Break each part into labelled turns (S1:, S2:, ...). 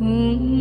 S1: 嗯。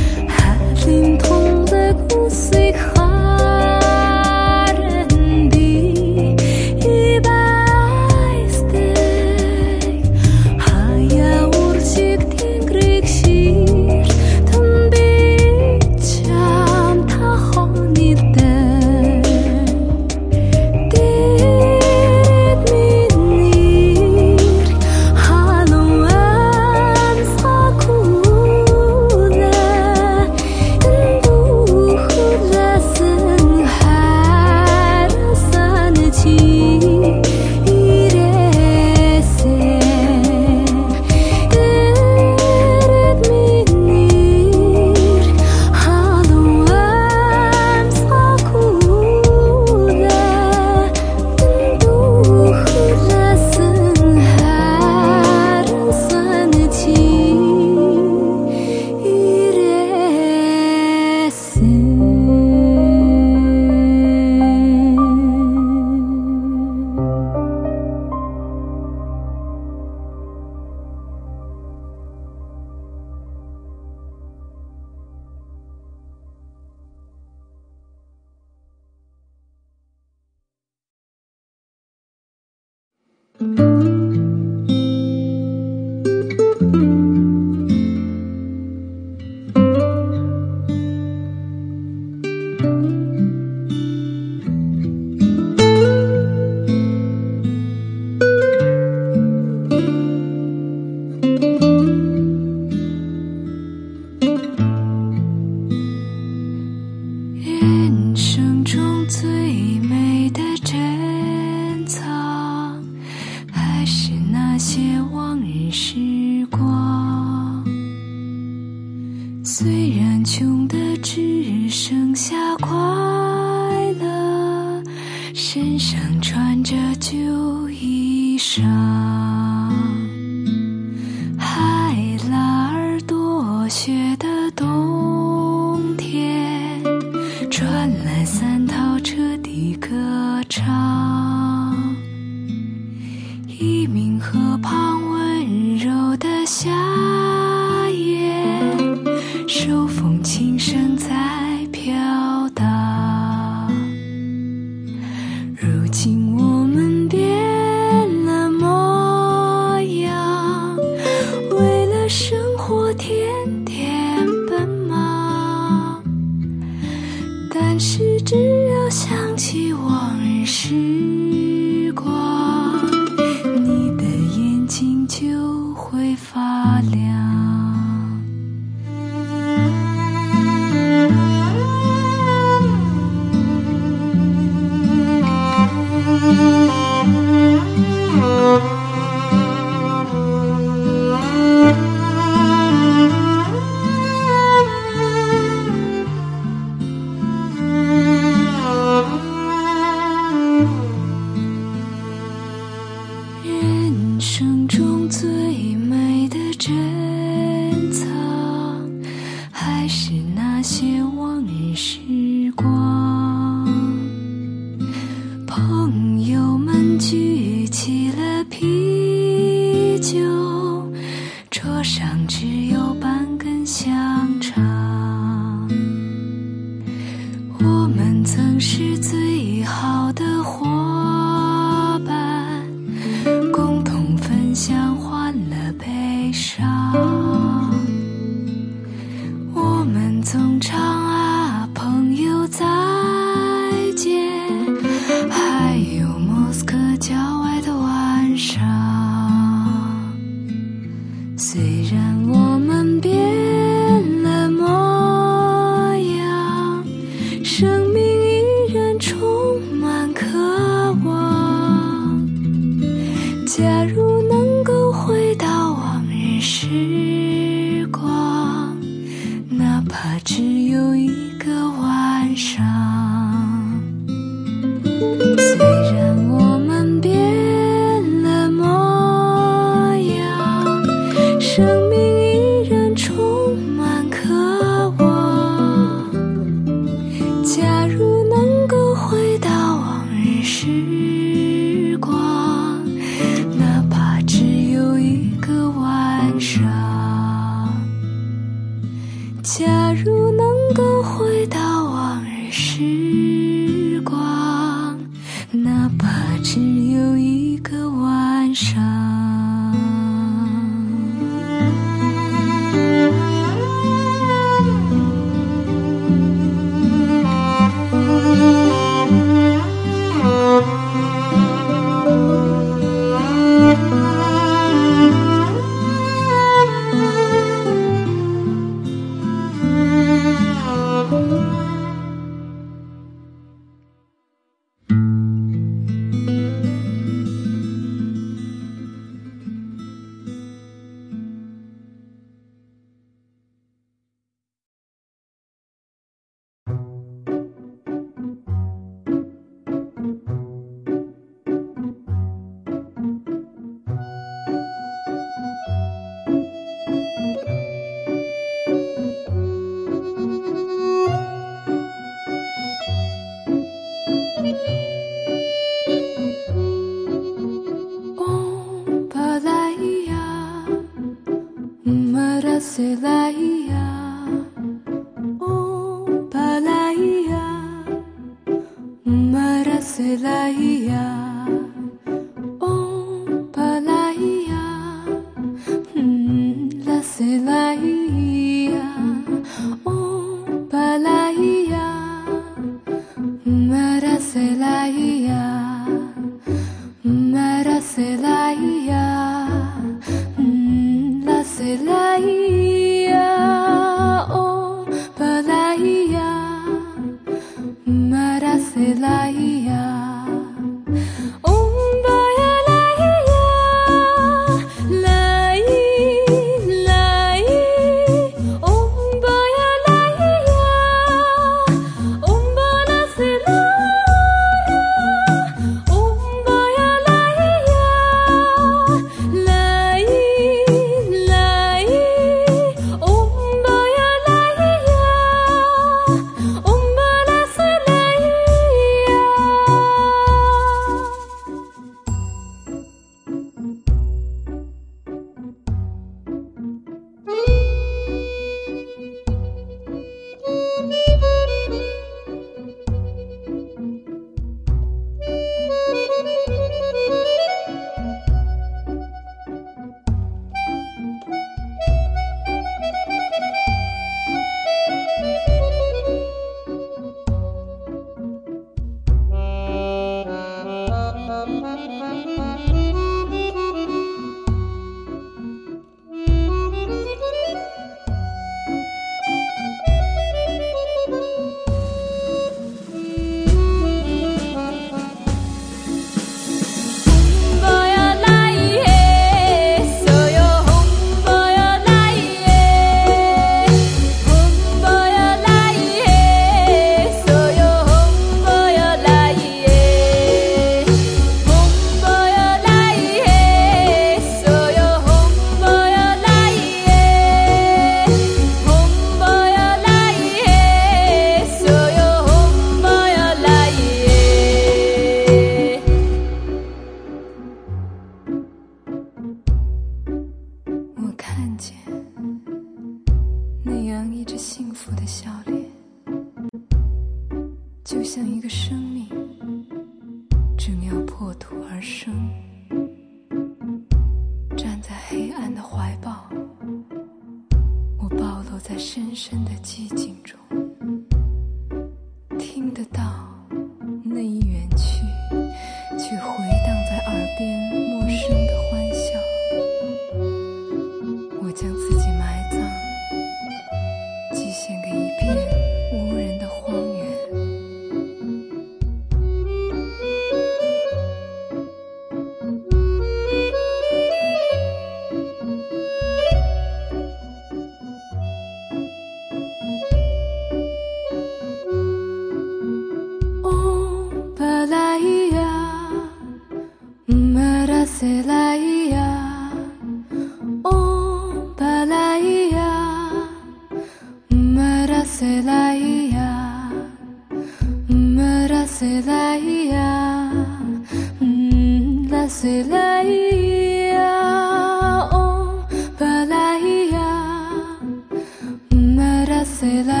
S1: se da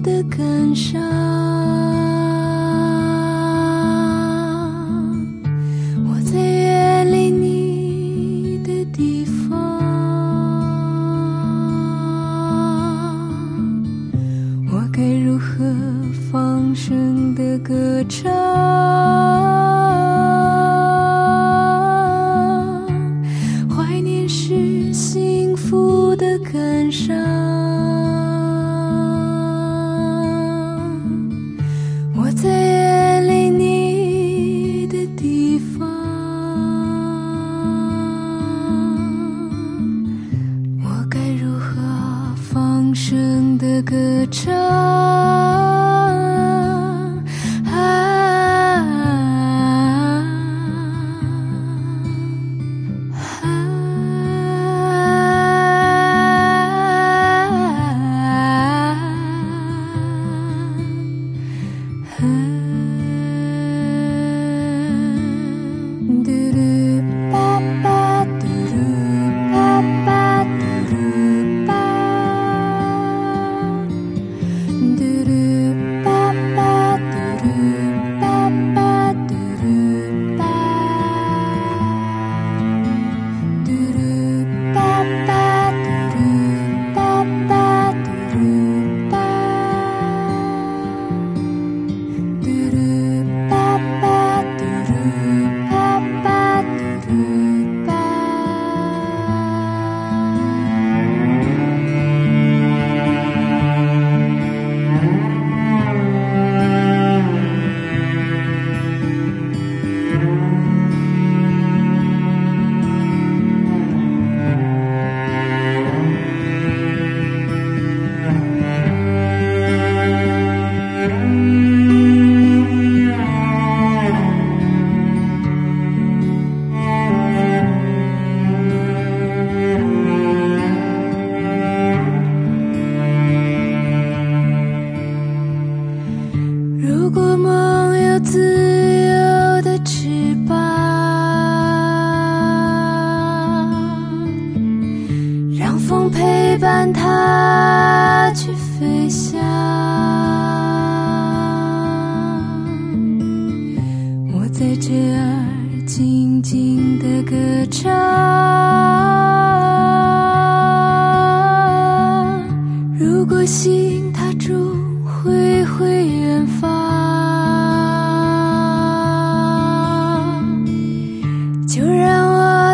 S1: 的感伤，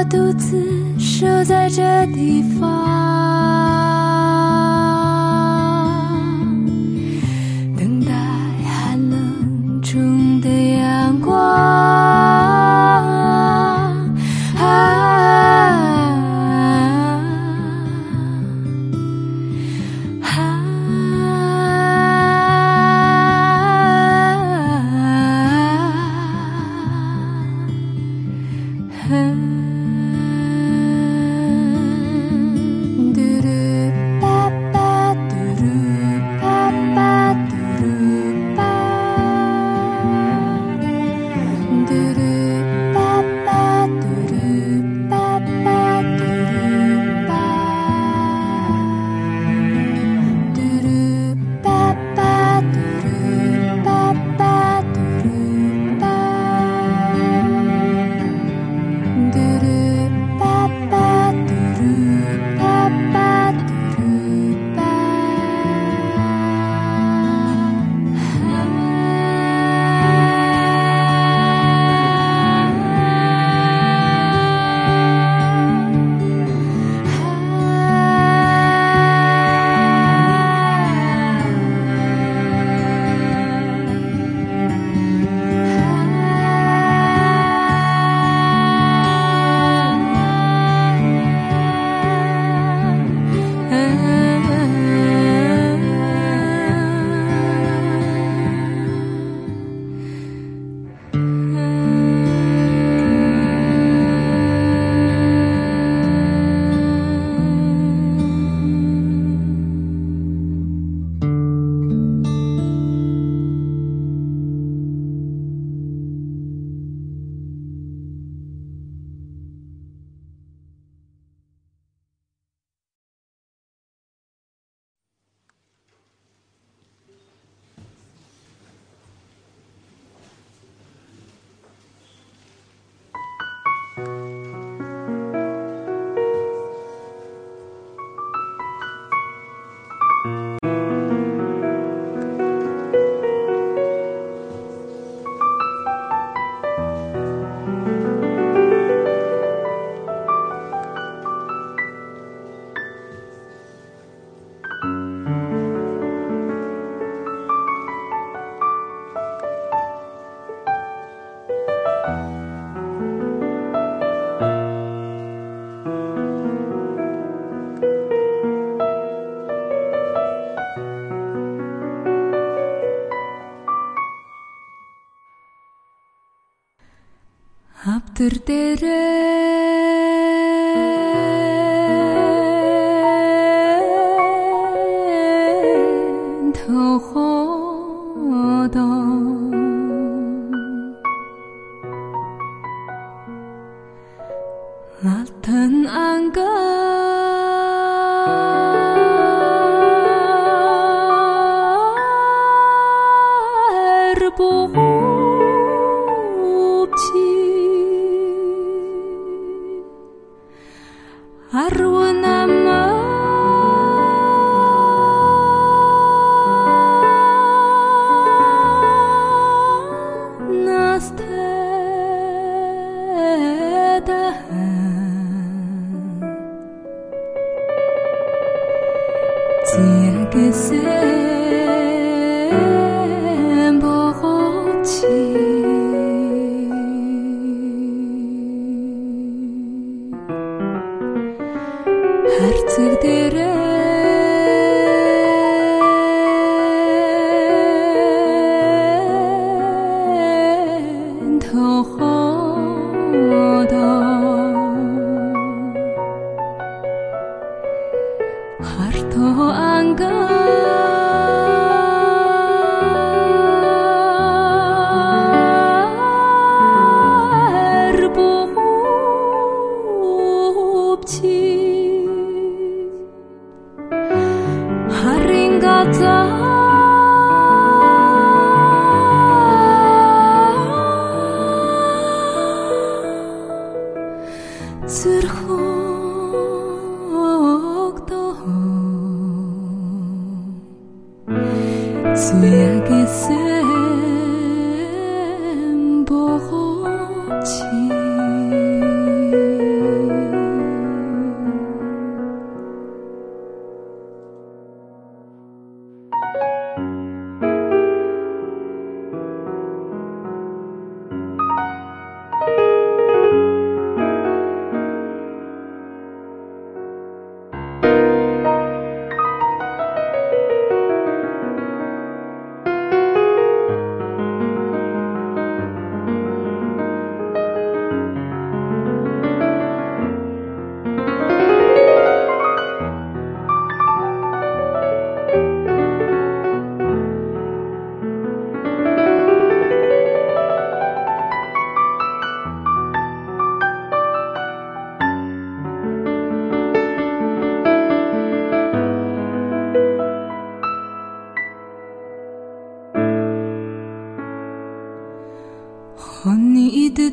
S1: 独自守在这地方。Аптер дээрээ. 和你一对